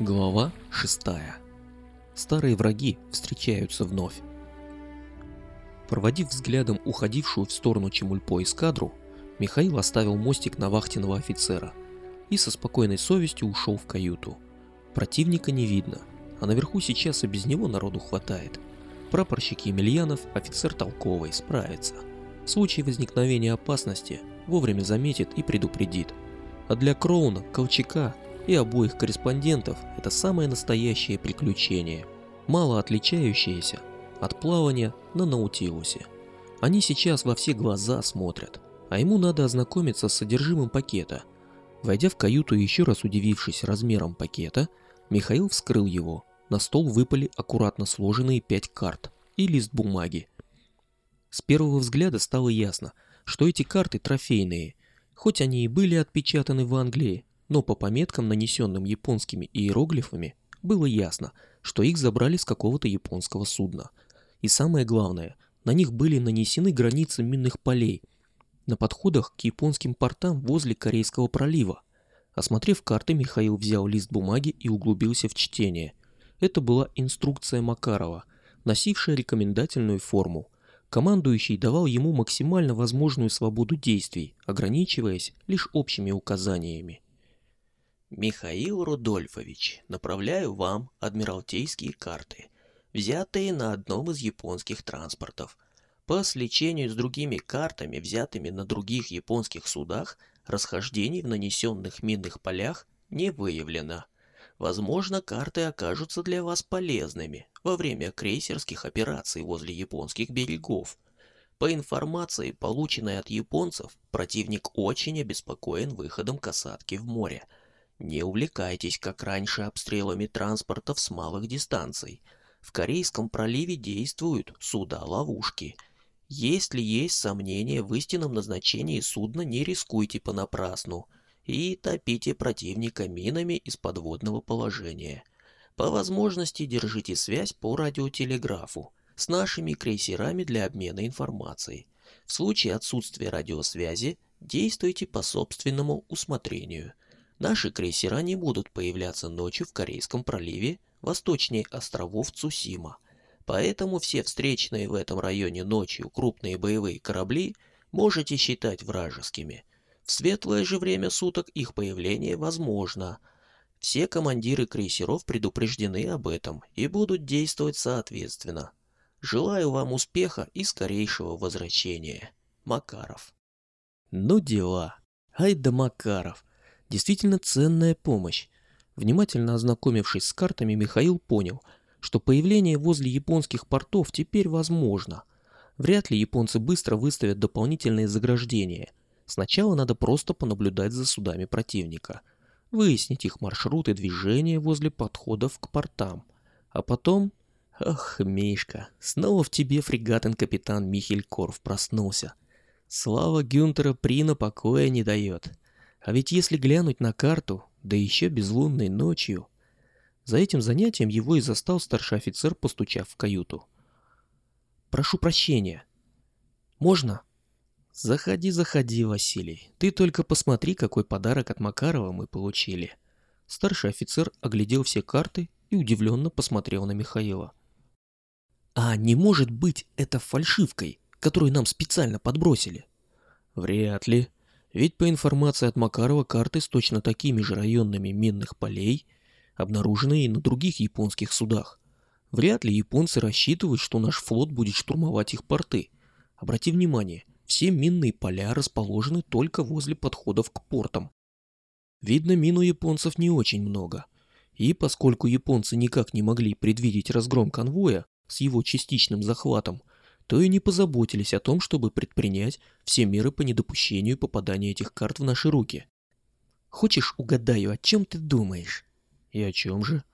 Глава 6. Старые враги встречаются вновь. Проводив взглядом уходившую в сторону Чемульпо эскадру, Михаил оставил мостик на вахтенного офицера и со спокойной совестью ушел в каюту. Противника не видно, а наверху сейчас и без него народу хватает. Прапорщик Емельянов, офицер толковый, справится. В случае возникновения опасности вовремя заметит и предупредит. А для Кроуна, Колчака и обоих корреспондентов это самое настоящее приключение, мало отличающееся от плавания на Наутилусе. Они сейчас во все глаза смотрят, а ему надо ознакомиться с содержимым пакета. Войдя в каюту и еще раз удивившись размером пакета, Михаил вскрыл его. На стол выпали аккуратно сложенные пять карт и лист бумаги. С первого взгляда стало ясно, что эти карты трофейные, хоть они и были отпечатаны в Англии, но по пометкам, нанесенным японскими иероглифами, было ясно, что их забрали с какого-то японского судна. И самое главное, на них были нанесены границы минных полей на подходах к японским портам возле Корейского пролива. Осмотрев карты, Михаил взял лист бумаги и углубился в чтение. Это была инструкция Макарова, носившая рекомендательную форму. Командующий давал ему максимально возможную свободу действий, ограничиваясь лишь общими указаниями. Михаил Рудольфович, направляю вам адмиралтейские карты, взятые на одном из японских транспортов. По сличению с другими картами, взятыми на других японских судах, расхождений в нанесенных минных полях не выявлено. Возможно, карты окажутся для вас полезными во время крейсерских операций возле японских берегов. По информации, полученной от японцев, противник очень обеспокоен выходом касатки в море – не увлекайтесь, как раньше, обстрелами транспортов с малых дистанций. В Корейском проливе действуют суда-ловушки. Если есть сомнения в истинном назначении судна, не рискуйте понапрасну и топите противника минами из подводного положения. По возможности держите связь по радиотелеграфу с нашими крейсерами для обмена информацией. В случае отсутствия радиосвязи действуйте по собственному усмотрению – Наши крейсера не будут появляться ночью в Корейском проливе восточнее островов Цусима. Поэтому все встречные в этом районе ночью крупные боевые корабли можете считать вражескими. В светлое же время суток их появление возможно. Все командиры крейсеров предупреждены об этом и будут действовать соответственно. Желаю вам успеха и скорейшего возвращения. Макаров. Ну дела. Ай да Макаров. Действительно ценная помощь. Внимательно ознакомившись с картами, Михаил понял, что появление возле японских портов теперь возможно. Вряд ли японцы быстро выставят дополнительные заграждения. Сначала надо просто понаблюдать за судами противника, выяснить их маршруты движения возле подходов к портам. А потом... Ах, Мишка, снова в тебе фрегатен-капитан Михель Корф проснулся. Слава Гюнтера Прина покоя не дает. А ведь если глянуть на карту, да еще безлунной ночью... За этим занятием его и застал старший офицер, постучав в каюту. «Прошу прощения. Можно?» «Заходи, заходи, Василий. Ты только посмотри, какой подарок от Макарова мы получили». Старший офицер оглядел все карты и удивленно посмотрел на Михаила. «А не может быть это фальшивкой, которую нам специально подбросили?» «Вряд ли», ведь по информации от Макарова карты с точно такими же районами минных полей обнаружены и на других японских судах. Вряд ли японцы рассчитывают, что наш флот будет штурмовать их порты. Обрати внимание, все минные поля расположены только возле подходов к портам. Видно, мин у японцев не очень много. И поскольку японцы никак не могли предвидеть разгром конвоя с его частичным захватом, то и не позаботились о том, чтобы предпринять все меры по недопущению попадания этих карт в наши руки. Хочешь угадаю, о чем ты думаешь? И о чем же?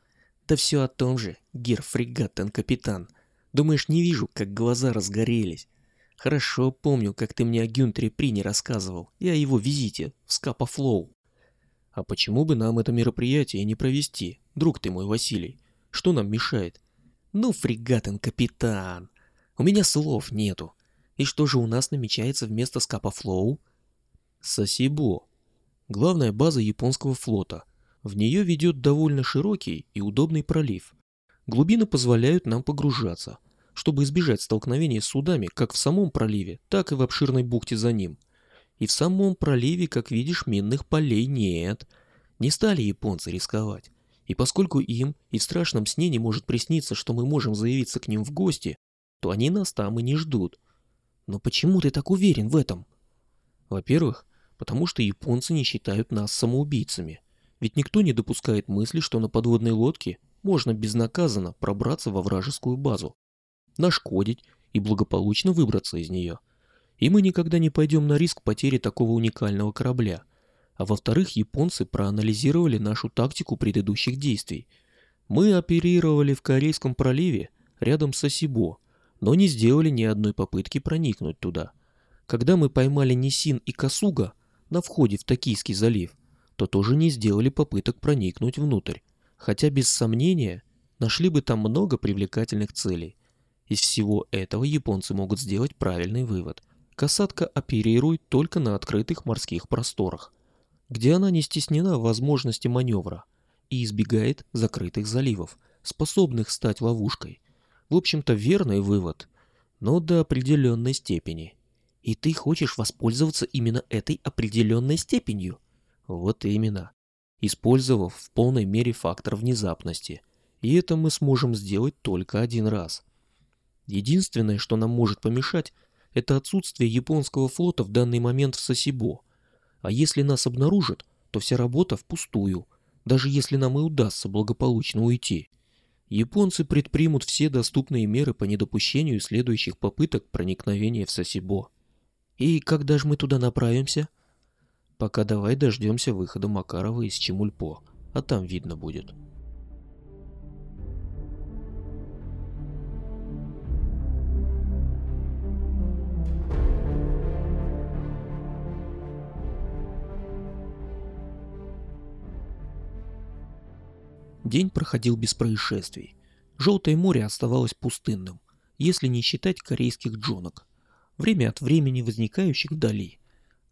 Да все о том же, гер фрегатен капитан. Думаешь, не вижу, как глаза разгорелись? Хорошо помню, как ты мне о Гюнтере Прине рассказывал и о его визите в Скапа Флоу. А почему бы нам это мероприятие не провести, друг ты мой Василий? Что нам мешает? Ну, фрегатен капитан, у меня слов нету. И что же у нас намечается вместо Скапа Флоу? Сосибо. Главная база японского флота. В нее ведет довольно широкий и удобный пролив. Глубины позволяют нам погружаться, чтобы избежать столкновения с судами как в самом проливе, так и в обширной бухте за ним. И в самом проливе, как видишь, минных полей нет. Не стали японцы рисковать. И поскольку им и в страшном сне не может присниться, что мы можем заявиться к ним в гости, то они нас там и не ждут. Но почему ты так уверен в этом? Во-первых, потому что японцы не считают нас самоубийцами. Ведь никто не допускает мысли, что на подводной лодке можно безнаказанно пробраться во вражескую базу, нашкодить и благополучно выбраться из нее. И мы никогда не пойдем на риск потери такого уникального корабля. А во-вторых, японцы проанализировали нашу тактику предыдущих действий. Мы оперировали в Корейском проливе рядом с Осибо, но не сделали ни одной попытки проникнуть туда. Когда мы поймали Нисин и Касуга на входе в Токийский залив, то тоже не сделали попыток проникнуть внутрь, хотя без сомнения нашли бы там много привлекательных целей. Из всего этого японцы могут сделать правильный вывод. Касатка оперирует только на открытых морских просторах, где она не стеснена в возможности маневра и избегает закрытых заливов, способных стать ловушкой. В общем-то, верный вывод, но до определенной степени. И ты хочешь воспользоваться именно этой определенной степенью? Вот именно. Использовав в полной мере фактор внезапности. И это мы сможем сделать только один раз. Единственное, что нам может помешать, это отсутствие японского флота в данный момент в Сосибо. А если нас обнаружат, то вся работа впустую, даже если нам и удастся благополучно уйти. Японцы предпримут все доступные меры по недопущению следующих попыток проникновения в Сосибо. И когда же мы туда направимся? Пока давай дождемся выхода Макарова из Чемульпо, а там видно будет. День проходил без происшествий. Желтое море оставалось пустынным, если не считать корейских джонок, время от времени возникающих вдали.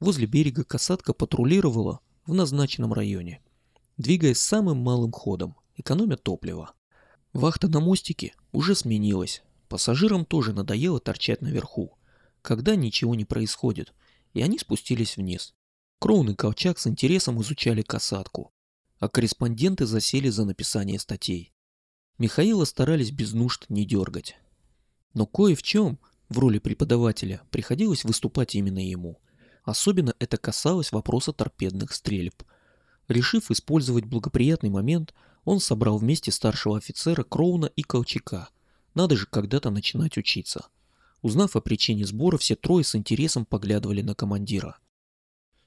Возле берега касатка патрулировала в назначенном районе, двигаясь самым малым ходом, экономя топливо. Вахта на мостике уже сменилась, пассажирам тоже надоело торчать наверху, когда ничего не происходит, и они спустились вниз. Кроун и Колчак с интересом изучали касатку, а корреспонденты засели за написание статей. Михаила старались без нужд не дергать. Но кое в чем в роли преподавателя приходилось выступать именно ему. Особенно это касалось вопроса торпедных стрельб. Решив использовать благоприятный момент, он собрал вместе старшего офицера Кроуна и Колчака. Надо же когда-то начинать учиться. Узнав о причине сбора, все трое с интересом поглядывали на командира.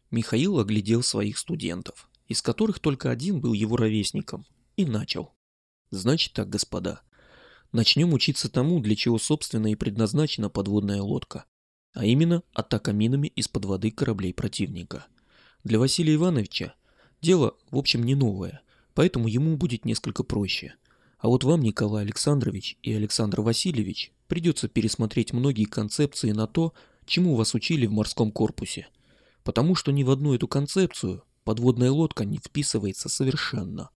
Михаил оглядел своих студентов из которых только один был его ровесником, и начал. Значит так, господа, начнем учиться тому, для чего собственно и предназначена подводная лодка, а именно атака минами из-под воды кораблей противника. Для Василия Ивановича дело, в общем, не новое, поэтому ему будет несколько проще. А вот вам, Николай Александрович и Александр Васильевич, придется пересмотреть многие концепции на то, чему вас учили в морском корпусе. Потому что ни в одну эту концепцию подводная лодка не вписывается совершенно.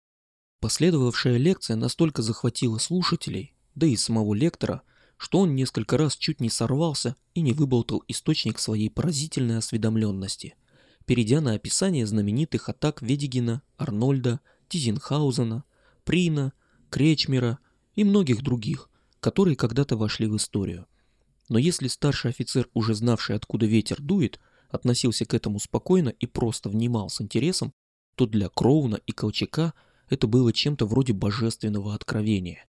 Последовавшая лекция настолько захватила слушателей, да и самого лектора, что он несколько раз чуть не сорвался и не выболтал источник своей поразительной осведомленности, перейдя на описание знаменитых атак Ведигина, Арнольда, Тизенхаузена, Прина, Кречмера и многих других, которые когда-то вошли в историю. Но если старший офицер, уже знавший, откуда ветер дует, относился к этому спокойно и просто внимал с интересом, то для Кроуна и Колчака это было чем-то вроде божественного откровения.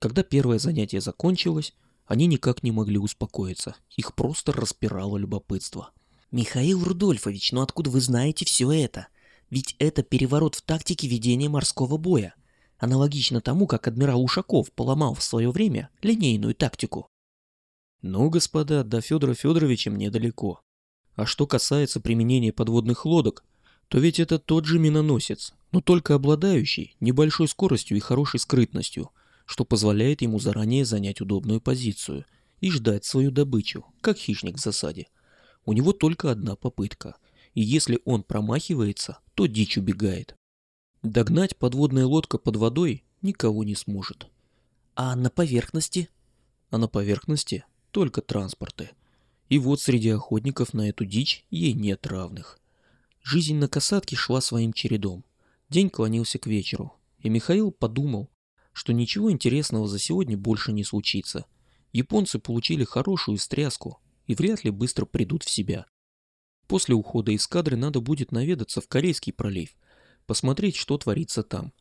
Когда первое занятие закончилось, они никак не могли успокоиться, их просто распирало любопытство. «Михаил Рудольфович, ну откуда вы знаете все это? Ведь это переворот в тактике ведения морского боя, аналогично тому, как адмирал Ушаков поломал в свое время линейную тактику». «Ну, господа, до Федора Федоровича мне далеко. А что касается применения подводных лодок, то ведь это тот же миноносец, но только обладающий небольшой скоростью и хорошей скрытностью, что позволяет ему заранее занять удобную позицию и ждать свою добычу, как хищник в засаде. У него только одна попытка, и если он промахивается, то дичь убегает. Догнать подводная лодка под водой никого не сможет. А на поверхности? А на поверхности только транспорты. И вот среди охотников на эту дичь ей нет равных. Жизнь на касатке шла своим чередом. День клонился к вечеру, и Михаил подумал, что ничего интересного за сегодня больше не случится. Японцы получили хорошую стряску и вряд ли быстро придут в себя. После ухода из кадры надо будет наведаться в Корейский пролив, посмотреть, что творится там.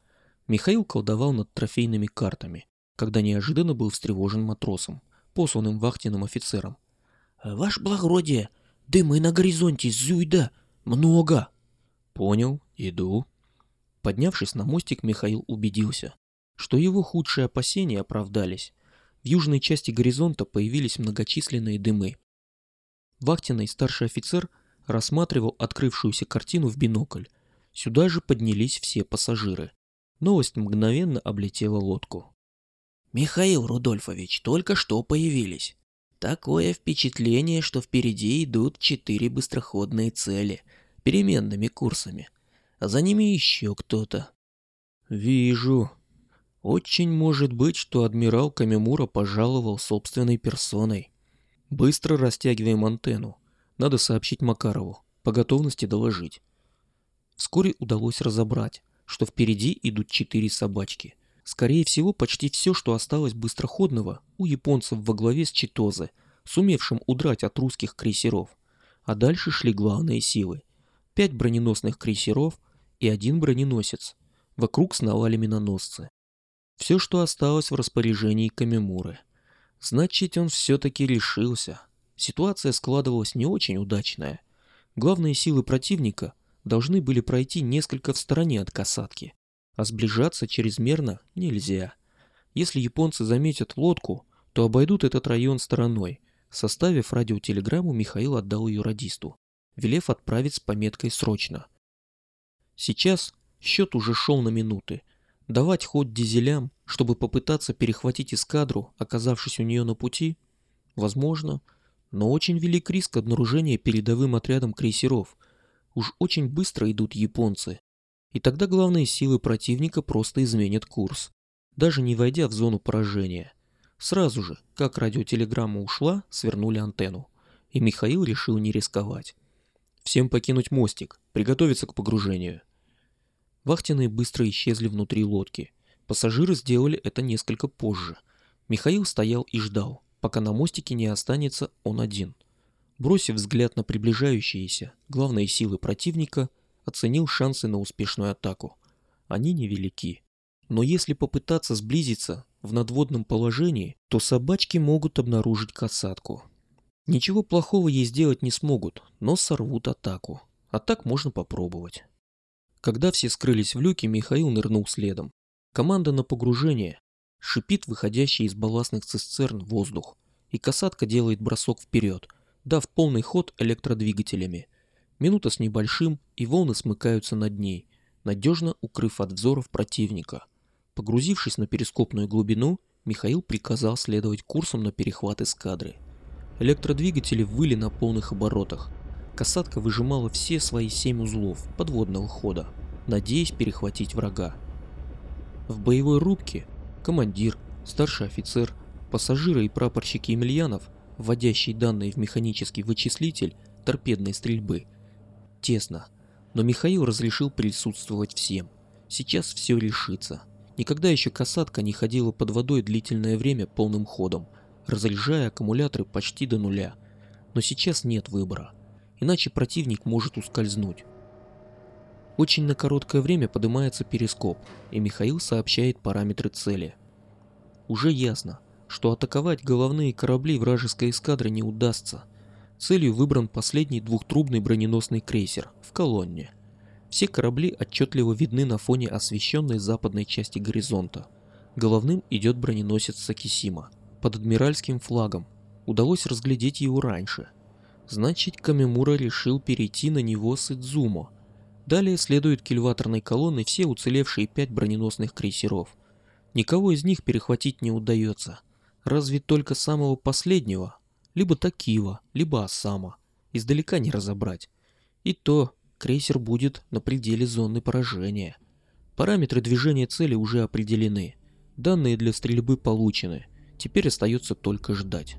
Михаил колдовал над трофейными картами, когда неожиданно был встревожен матросом, посланным вахтенным офицером. «Ваше благородие, дымы на горизонте, зюйда, много!» «Понял, иду». Поднявшись на мостик, Михаил убедился, что его худшие опасения оправдались. В южной части горизонта появились многочисленные дымы. Вахтенный старший офицер рассматривал открывшуюся картину в бинокль. Сюда же поднялись все пассажиры. Новость мгновенно облетела лодку. «Михаил Рудольфович, только что появились. Такое впечатление, что впереди идут четыре быстроходные цели, переменными курсами, а за ними еще кто-то». «Вижу. Очень может быть, что адмирал Камемура пожаловал собственной персоной. Быстро растягиваем антенну. Надо сообщить Макарову, по готовности доложить». Вскоре удалось разобрать, что впереди идут четыре собачки – Скорее всего, почти все, что осталось быстроходного, у японцев во главе с Читозе, сумевшим удрать от русских крейсеров. А дальше шли главные силы. Пять броненосных крейсеров и один броненосец. Вокруг сновали миноносцы. Все, что осталось в распоряжении Камемуры. Значит, он все-таки решился. Ситуация складывалась не очень удачная. Главные силы противника должны были пройти несколько в стороне от касатки а сближаться чрезмерно нельзя. Если японцы заметят лодку, то обойдут этот район стороной. Составив радиотелеграмму, Михаил отдал ее радисту, велев отправить с пометкой «Срочно». Сейчас счет уже шел на минуты. Давать ход дизелям, чтобы попытаться перехватить эскадру, оказавшись у нее на пути, возможно, но очень велик риск обнаружения передовым отрядом крейсеров. Уж очень быстро идут японцы, и тогда главные силы противника просто изменят курс, даже не войдя в зону поражения. Сразу же, как радиотелеграмма ушла, свернули антенну, и Михаил решил не рисковать. Всем покинуть мостик, приготовиться к погружению. Вахтенные быстро исчезли внутри лодки. Пассажиры сделали это несколько позже. Михаил стоял и ждал, пока на мостике не останется он один. Бросив взгляд на приближающиеся главные силы противника, оценил шансы на успешную атаку. Они невелики. Но если попытаться сблизиться в надводном положении, то собачки могут обнаружить касатку. Ничего плохого ей сделать не смогут, но сорвут атаку. А так можно попробовать. Когда все скрылись в люке, Михаил нырнул следом. Команда на погружение. Шипит выходящий из балластных цистерн воздух. И касатка делает бросок вперед, дав полный ход электродвигателями – Минута с небольшим, и волны смыкаются над ней, надежно укрыв от взоров противника. Погрузившись на перископную глубину, Михаил приказал следовать курсом на перехват эскадры. Электродвигатели выли на полных оборотах. Касатка выжимала все свои семь узлов подводного хода, надеясь перехватить врага. В боевой рубке командир, старший офицер, пассажиры и прапорщик Емельянов, вводящий данные в механический вычислитель торпедной стрельбы – тесно, но Михаил разрешил присутствовать всем. Сейчас все решится. Никогда еще касатка не ходила под водой длительное время полным ходом, разряжая аккумуляторы почти до нуля. Но сейчас нет выбора, иначе противник может ускользнуть. Очень на короткое время поднимается перископ, и Михаил сообщает параметры цели. Уже ясно, что атаковать головные корабли вражеской эскадры не удастся – Целью выбран последний двухтрубный броненосный крейсер в колонне. Все корабли отчетливо видны на фоне освещенной западной части горизонта. Головным идет броненосец Сакисима под адмиральским флагом. Удалось разглядеть его раньше. Значит, Камемура решил перейти на него с Идзумо. Далее следуют кильваторной колонны все уцелевшие пять броненосных крейсеров. Никого из них перехватить не удается. Разве только самого последнего, либо Такива, либо Осама. Издалека не разобрать. И то крейсер будет на пределе зоны поражения. Параметры движения цели уже определены. Данные для стрельбы получены. Теперь остается только ждать.